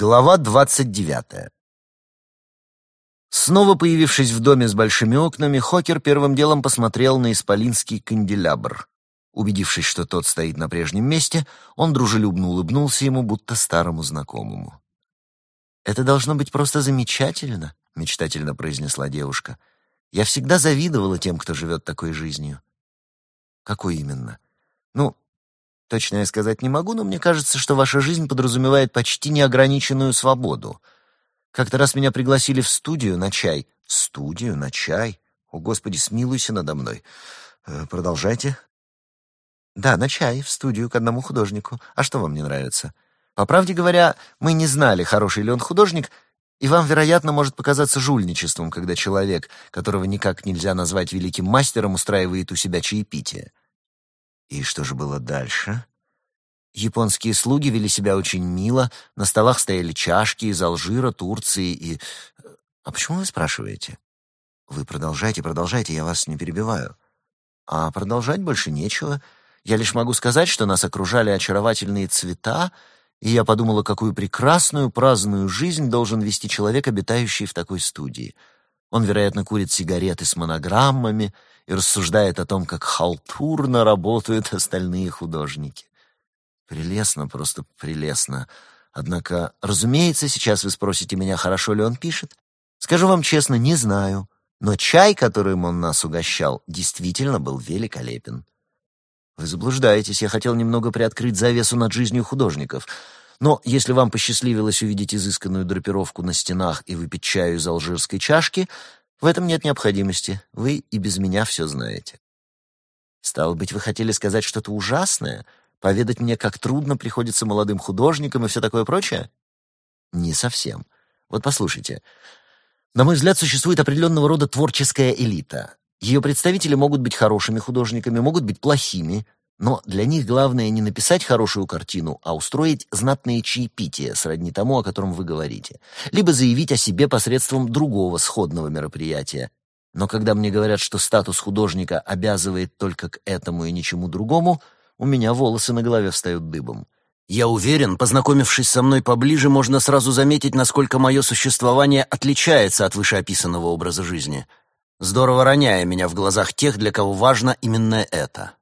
Глава двадцать девятая. Снова появившись в доме с большими окнами, Хокер первым делом посмотрел на исполинский канделябр. Убедившись, что тот стоит на прежнем месте, он дружелюбно улыбнулся ему, будто старому знакомому. «Это должно быть просто замечательно», — мечтательно произнесла девушка. «Я всегда завидовала тем, кто живет такой жизнью». «Какой именно?» «Ну, Точно я сказать не могу, но мне кажется, что ваша жизнь подразумевает почти неограниченную свободу. Как-то раз меня пригласили в студию на чай. В студию на чай? О, Господи, смилуйся надо мной. Э, продолжайте. Да, на чай, в студию, к одному художнику. А что вам не нравится? По правде говоря, мы не знали, хороший ли он художник, и вам, вероятно, может показаться жульничеством, когда человек, которого никак нельзя назвать великим мастером, устраивает у себя чаепитие. И что же было дальше? Японские слуги вели себя очень мило, на столах стояли чашки из Алжира, Турции и... А почему вы спрашиваете? Вы продолжайте, продолжайте, я вас не перебиваю. А продолжать больше нечего. Я лишь могу сказать, что нас окружали очаровательные цвета, и я подумала, какую прекрасную праздную жизнь должен вести человек, обитающий в такой студии. Он, вероятно, курит сигареты с монограммами, и рассуждает о том, как халтурно работают остальные художники. Прелестно, просто прелестно. Однако, разумеется, сейчас вы спросите меня, хорошо ли он пишет. Скажу вам честно, не знаю. Но чай, которым он нас угощал, действительно был великолепен. Вы заблуждаетесь, я хотел немного приоткрыть завесу над жизнью художников. Но если вам посчастливилось увидеть изысканную драпировку на стенах и выпить чаю из алжирской чашки, в этом нет необходимости. Вы и без меня все знаете. Стало быть, вы хотели сказать что-то ужасное? Поведать мне, как трудно приходится молодым художникам и все такое прочее? Не совсем. Вот послушайте. На мой взгляд, существует определенного рода творческая элита. Ее представители могут быть хорошими художниками, могут быть плохими, но для них главное не написать хорошую картину, а устроить знатные чаепития, сродни тому, о котором вы говорите. Либо заявить о себе посредством другого сходного мероприятия. Но когда мне говорят, что статус художника обязывает только к этому и ничему другому, у меня волосы на голове встают дыбом. Я уверен, познакомившись со мной поближе, можно сразу заметить, насколько мое существование отличается от вышеописанного образа жизни, здорово роняя меня в глазах тех, для кого важно именно это.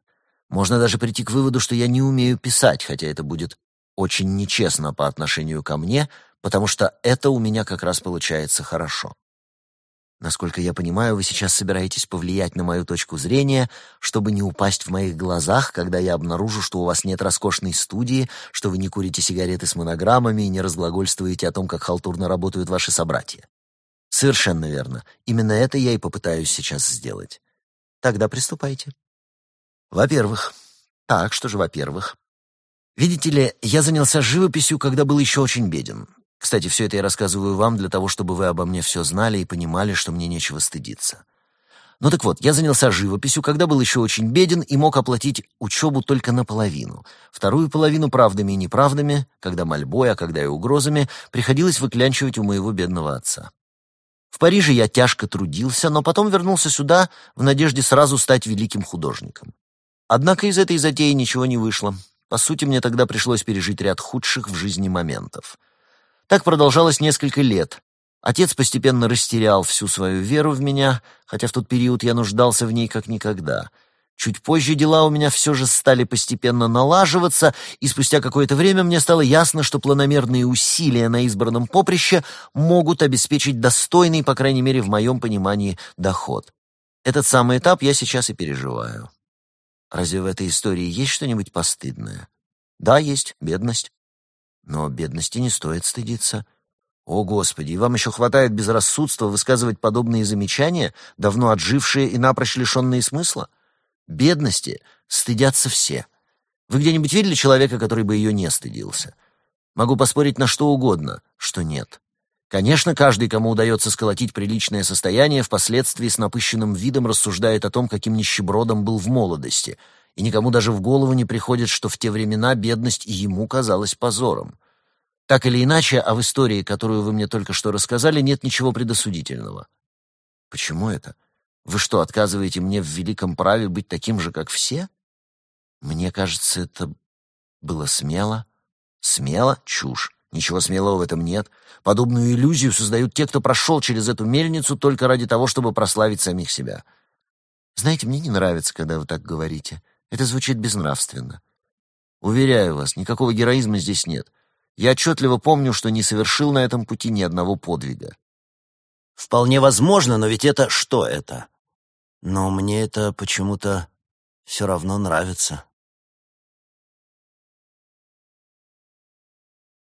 Можно даже прийти к выводу, что я не умею писать, хотя это будет очень нечестно по отношению ко мне, потому что это у меня как раз получается хорошо. Насколько я понимаю, вы сейчас собираетесь повлиять на мою точку зрения, чтобы не упасть в моих глазах, когда я обнаружу, что у вас нет роскошной студии, что вы не курите сигареты с монограммами и не разглагольствуете о том, как халтурно работают ваши собратья. Совершенно верно. Именно это я и попытаюсь сейчас сделать. Тогда приступайте. Во-первых. Так, что же во-первых? Видите ли, я занялся живописью, когда был еще очень беден. Кстати, все это я рассказываю вам для того, чтобы вы обо мне все знали и понимали, что мне нечего стыдиться. Ну так вот, я занялся живописью, когда был еще очень беден и мог оплатить учебу только наполовину. Вторую половину правдами и неправдами, когда мольбой, а когда и угрозами, приходилось выклянчивать у моего бедного отца. В Париже я тяжко трудился, но потом вернулся сюда в надежде сразу стать великим художником. Однако из этой затеи ничего не вышло. По сути, мне тогда пришлось пережить ряд худших в жизни моментов. Так продолжалось несколько лет. Отец постепенно растерял всю свою веру в меня, хотя в тот период я нуждался в ней как никогда. Чуть позже дела у меня все же стали постепенно налаживаться, и спустя какое-то время мне стало ясно, что планомерные усилия на избранном поприще могут обеспечить достойный, по крайней мере, в моем понимании, доход. Этот самый этап я сейчас и переживаю. Разве в этой истории есть что-нибудь постыдное? Да, есть, бедность. Но бедности не стоит стыдиться. О, Господи, и вам еще хватает безрассудства высказывать подобные замечания, давно отжившие и напрочь лишенные смысла? Бедности стыдятся все. Вы где-нибудь видели человека, который бы ее не стыдился? Могу поспорить на что угодно, что нет. Конечно, каждый, кому удается сколотить приличное состояние, впоследствии с напыщенным видом рассуждает о том, каким нищебродом был в молодости, и никому даже в голову не приходит, что в те времена бедность и ему казалась позором. Так или иначе, а в истории, которую вы мне только что рассказали, нет ничего предосудительного. Почему это? Вы что, отказываете мне в великом праве быть таким же, как все? Мне кажется, это было смело. Смело? Чушь. Ничего смелого в этом нет. Подобную иллюзию создают те, кто прошел через эту мельницу только ради того, чтобы прославить самих себя. Знаете, мне не нравится, когда вы так говорите. Это звучит безнравственно. Уверяю вас, никакого героизма здесь нет. Я отчетливо помню, что не совершил на этом пути ни одного подвига. Вполне возможно, но ведь это что это? Но мне это почему-то все равно нравится.